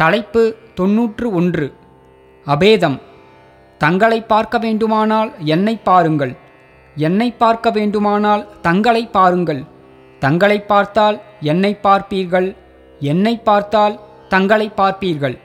தலைப்பு தொன்னூற்று ஒன்று. அபேதம். தங்களை பார்க்க வேண்டுமானால் என்னை பாருங்கள். என்னை பார்க்க வேண்டுமானால் தங்களை பாருங்கள். தங்களை பார்த்தால் என்னை பார்ப்பீர்கள். என்னை பார்த்தால் தங்களை பார்ப்பீர்கள்.